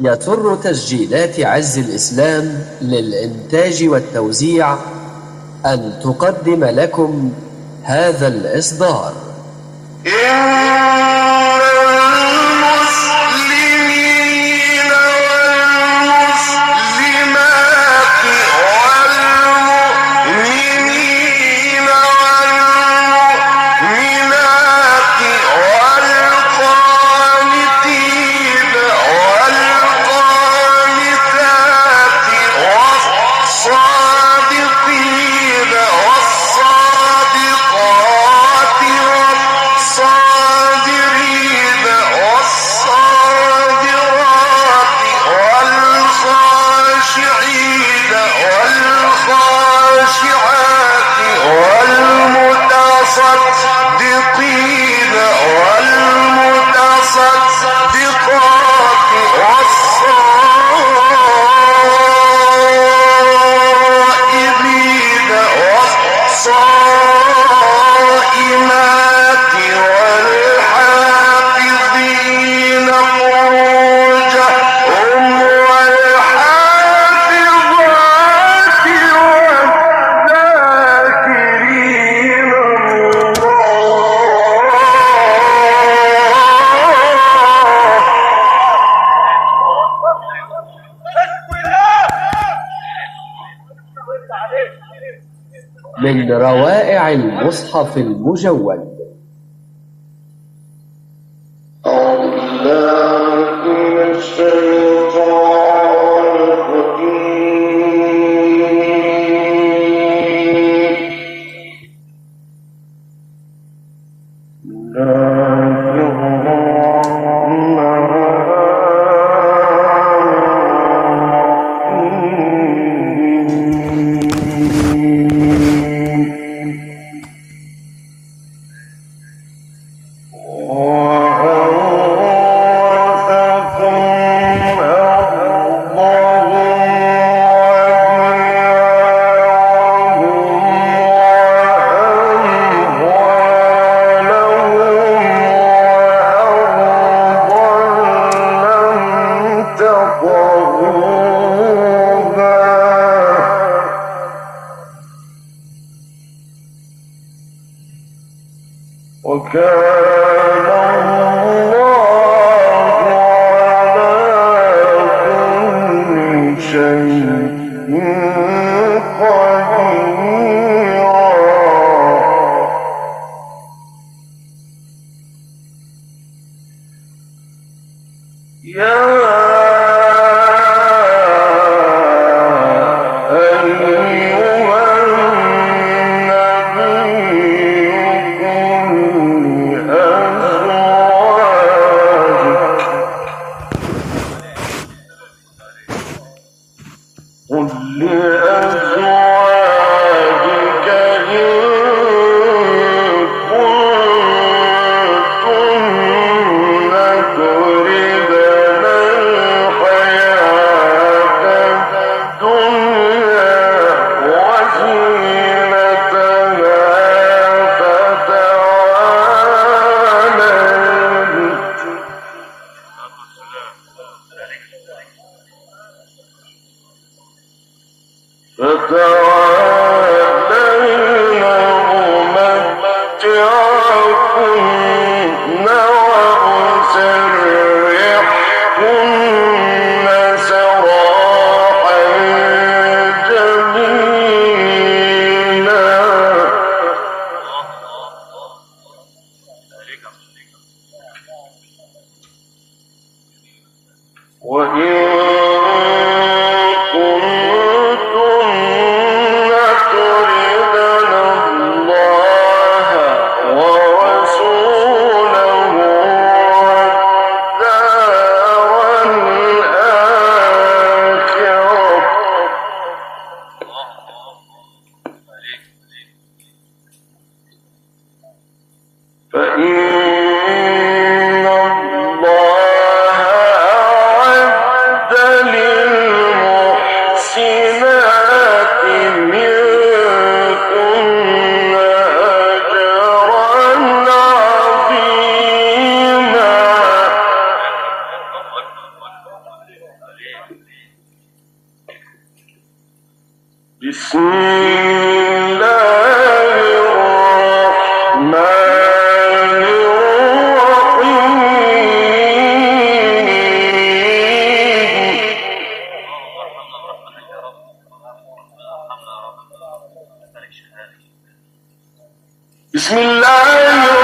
يسر تسجيلات عز الإسلام للإنتاج والتوزيع أن تقدم لكم هذا الإصدار من روائع المصحف المجود فتوى بسم الله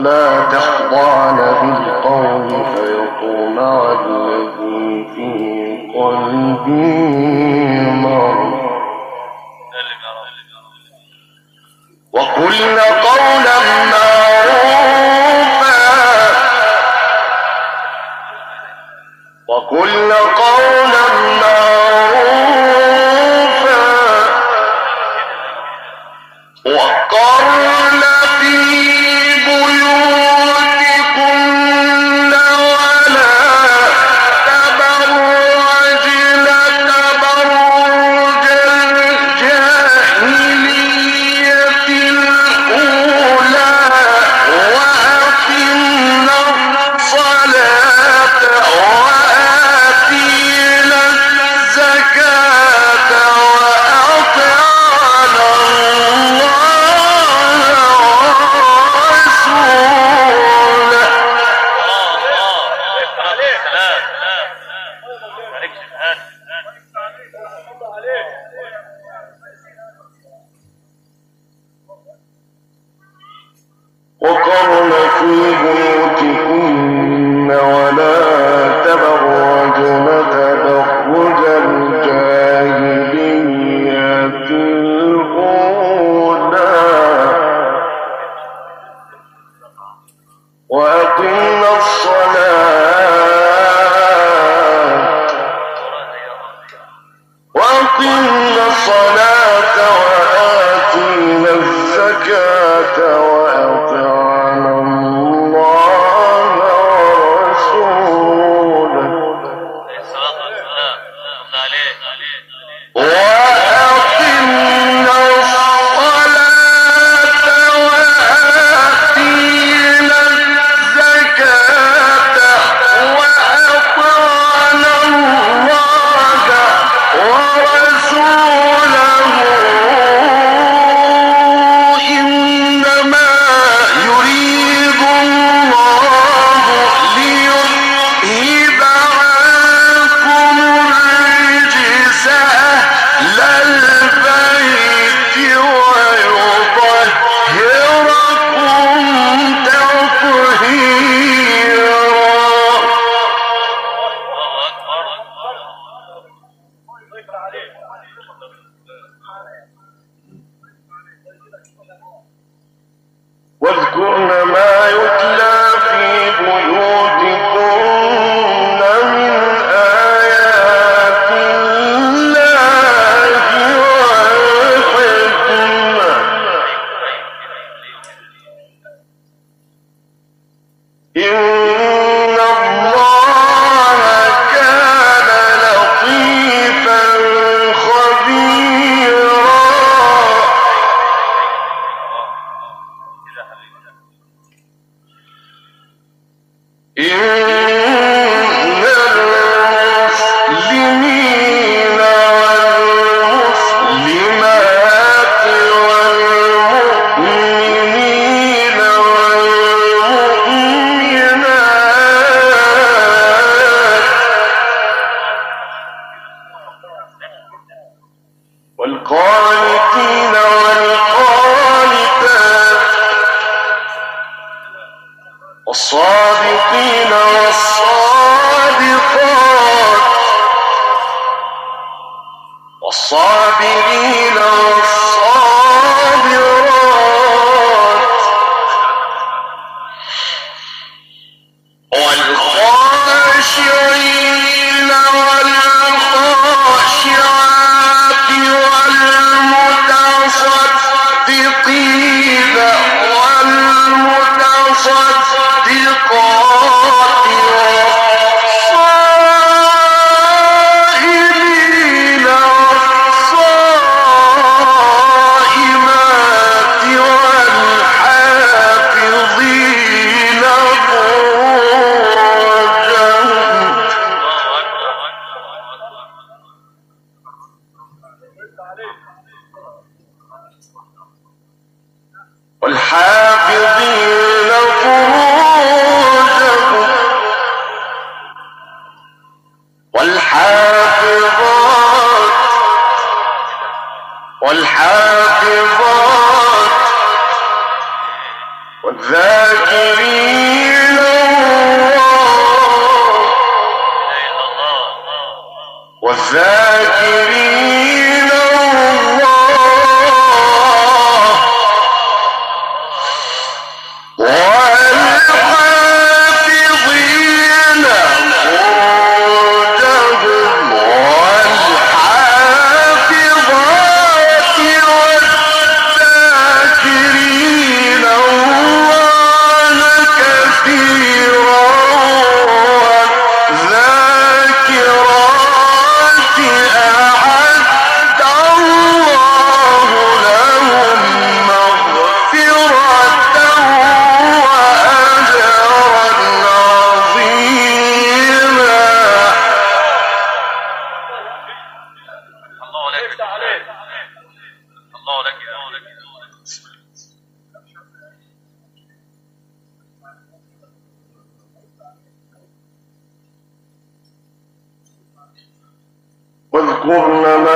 فلا You الصادقين والصادقات والصابرين والذاكرين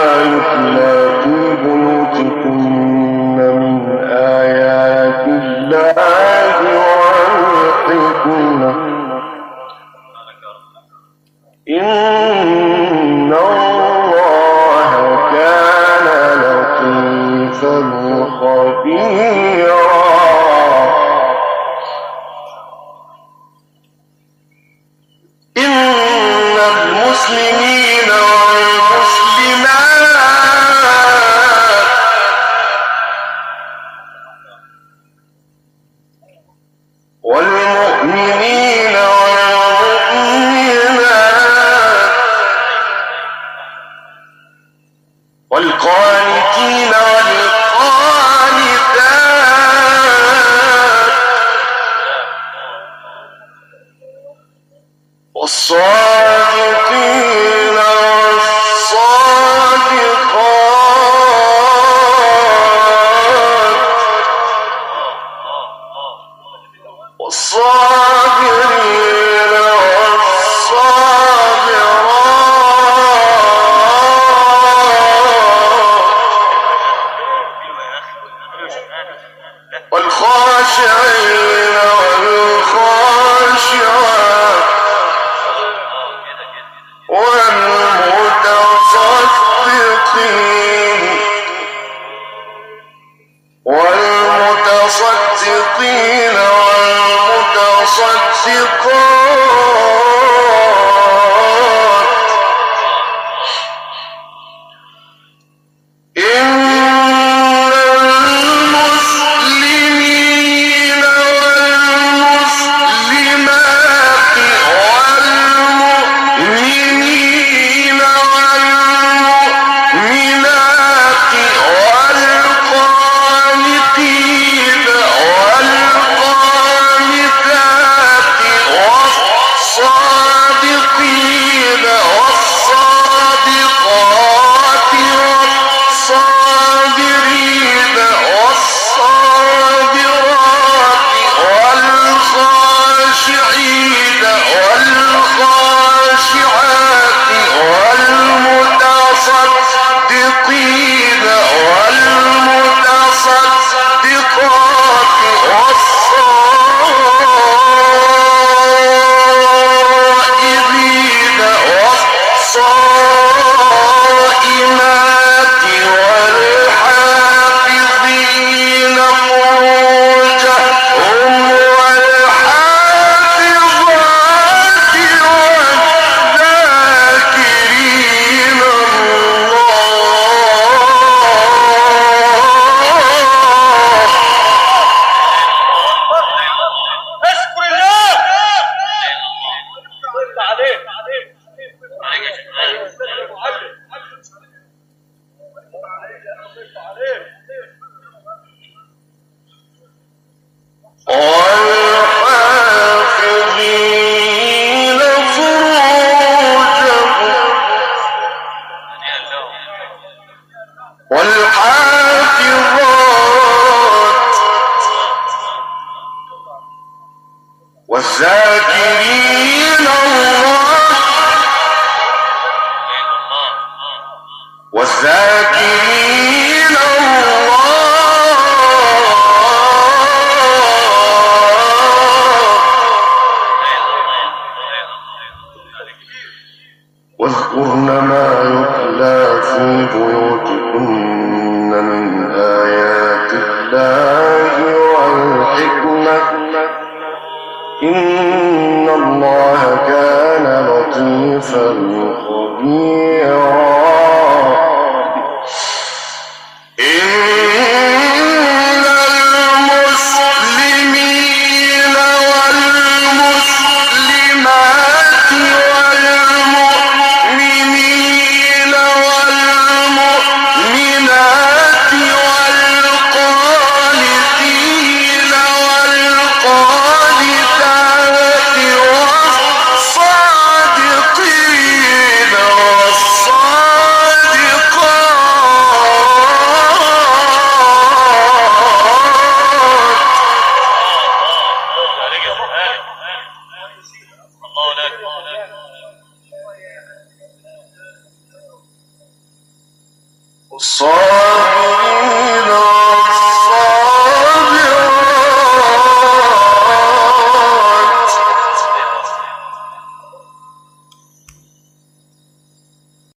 that